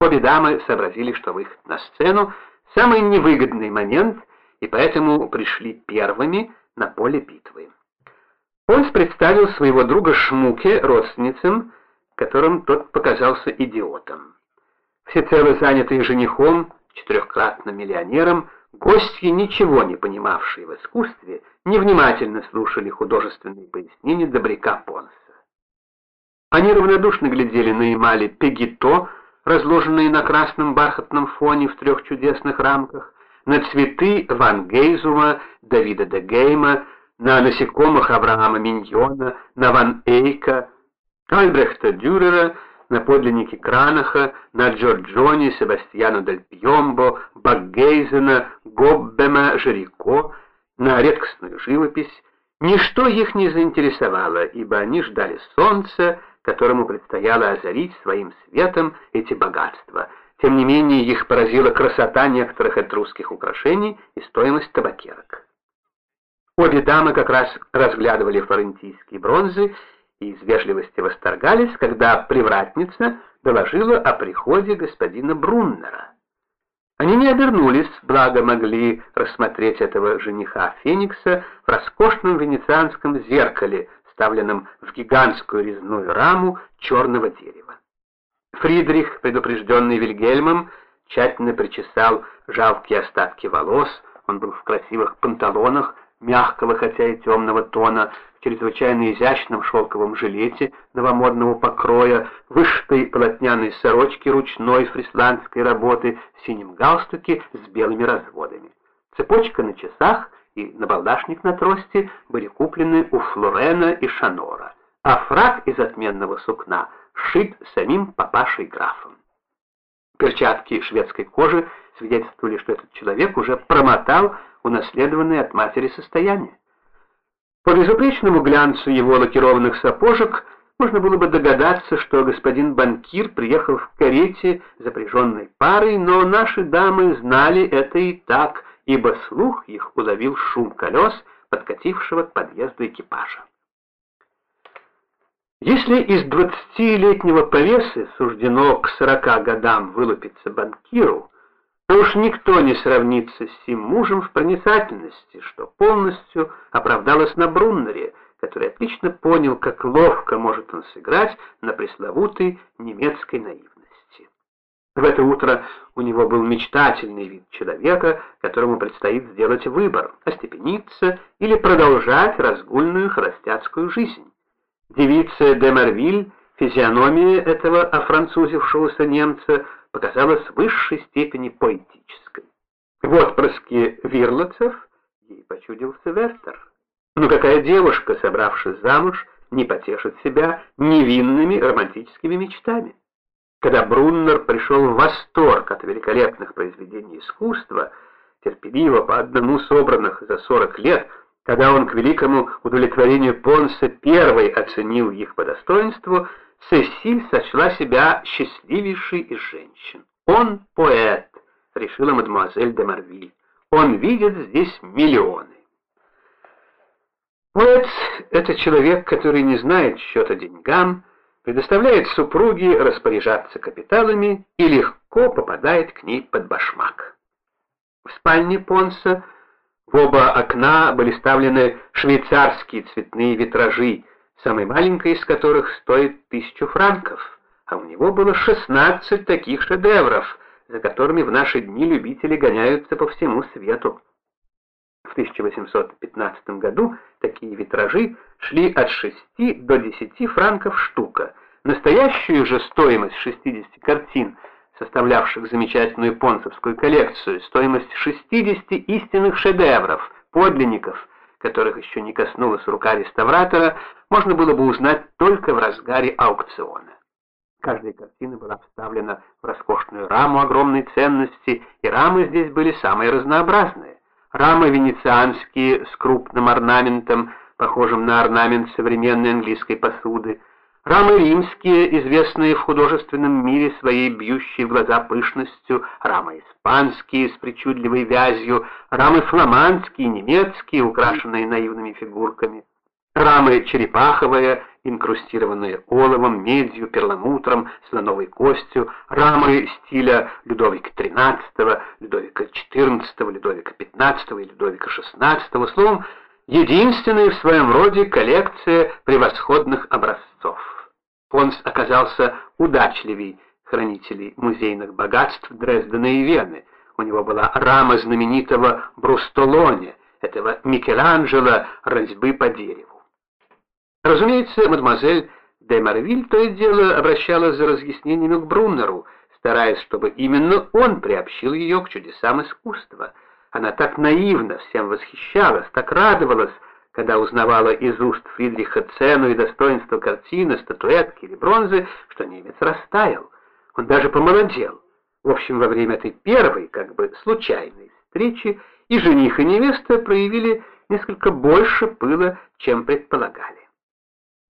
Обе дамы сообразили, что выход на сцену – самый невыгодный момент, и поэтому пришли первыми на поле битвы. Польс представил своего друга Шмуке родственницам, которым тот показался идиотом. Всецело занятые женихом, четырехкратным миллионером, гости, ничего не понимавшие в искусстве, невнимательно слушали художественные пояснения Добряка Понса. Они равнодушно глядели на эмали Пегито, разложенные на красном бархатном фоне в трех чудесных рамках, на цветы Ван Гейзума, Давида де Гейма, на насекомых Авраама Миньона, на Ван Эйка, Альбрехта Дюрера, на подлиннике Кранаха, на Джорджоне, Себастьяна Дель Пьомбо, Баггейзена, Гоббема, Жирико, на редкостную живопись. Ничто их не заинтересовало, ибо они ждали солнца, которому предстояло озарить своим светом эти богатства. Тем не менее, их поразила красота некоторых этрусских украшений и стоимость табакерок. Обе дамы как раз разглядывали флорентийские бронзы и из вежливости восторгались, когда привратница доложила о приходе господина Бруннера. Они не обернулись, благо могли рассмотреть этого жениха Феникса в роскошном венецианском зеркале, вставленном в гигантскую резную раму черного дерева. Фридрих, предупрежденный Вильгельмом, тщательно причесал жалкие остатки волос, он был в красивых панталонах, мягкого, хотя и темного тона, в чрезвычайно изящном шелковом жилете новомодного покроя, вышитой полотняной сорочке ручной фрисландской работы, в синем галстуке с белыми разводами. Цепочка на часах и набалдашник на трости были куплены у Флорена и Шанора, а фраг из отменного сукна сшит самим папашей графом. Перчатки шведской кожи свидетельствовали, что этот человек уже промотал унаследованное от матери состояние. По безупречному глянцу его лакированных сапожек можно было бы догадаться, что господин банкир приехал в карете, запряженной парой, но наши дамы знали это и так, ибо слух их уловил шум колес, подкатившего к подъезду экипажа. Если из двадцатилетнего повесы суждено к сорока годам вылупиться банкиру, то уж никто не сравнится с сим мужем в проницательности, что полностью оправдалось на Бруннере, который отлично понял, как ловко может он сыграть на пресловутой немецкой наивности. В это утро у него был мечтательный вид человека, которому предстоит сделать выбор – остепениться или продолжать разгульную холостяцкую жизнь. Девица де Марвиль, физиономия этого офранцузившегося немца, показалась в высшей степени поэтической. В отпрыске вирлоцев ей почудился Вертер. Но какая девушка, собравшись замуж, не потешит себя невинными романтическими мечтами? Когда Бруннер пришел в восторг от великолепных произведений искусства, терпеливо по одному собранных за 40 лет, когда он к великому удовлетворению Понса первой оценил их по достоинству, Сесиль сочла себя счастливейшей из женщин. «Он поэт», — решила мадемуазель де Марвиль. «Он видит здесь миллионы». Поэт — это человек, который не знает счета деньгам, предоставляет супруге распоряжаться капиталами и легко попадает к ней под башмак. В спальне Понса в оба окна были ставлены швейцарские цветные витражи, самый маленький из которых стоит тысячу франков, а у него было 16 таких шедевров, за которыми в наши дни любители гоняются по всему свету. В 1815 году такие витражи шли от 6 до 10 франков штука. Настоящую же стоимость 60 картин, составлявших замечательную понцевскую коллекцию, стоимость 60 истинных шедевров, подлинников, которых еще не коснулась рука реставратора, можно было бы узнать только в разгаре аукциона. Каждая картина была вставлена в роскошную раму огромной ценности, и рамы здесь были самые разнообразные. Рамы венецианские с крупным орнаментом, похожим на орнамент современной английской посуды, рамы римские, известные в художественном мире своей бьющей в глаза пышностью, рамы испанские с причудливой вязью, рамы фламандские, немецкие, украшенные наивными фигурками. Рамы черепаховая, инкрустированные оловом, медью, перламутром, слоновой костью, рамы стиля Людовика XIII, Людовика XIV, Людовика XV и Людовика XVI, словом, единственная в своем роде коллекция превосходных образцов. Понс оказался удачливей хранителей музейных богатств Дрездена и Вены. У него была рама знаменитого Брустолоне, этого Микеланджело резьбы по дереву. Разумеется, мадемуазель де Марвиль то и дело обращалась за разъяснениями к Бруннеру, стараясь, чтобы именно он приобщил ее к чудесам искусства. Она так наивно всем восхищалась, так радовалась, когда узнавала из уст Фридриха цену и достоинство картины, статуэтки или бронзы, что немец растаял. Он даже помолодел. В общем, во время этой первой, как бы случайной встречи, и жених, и невеста проявили несколько больше пыла, чем предполагали.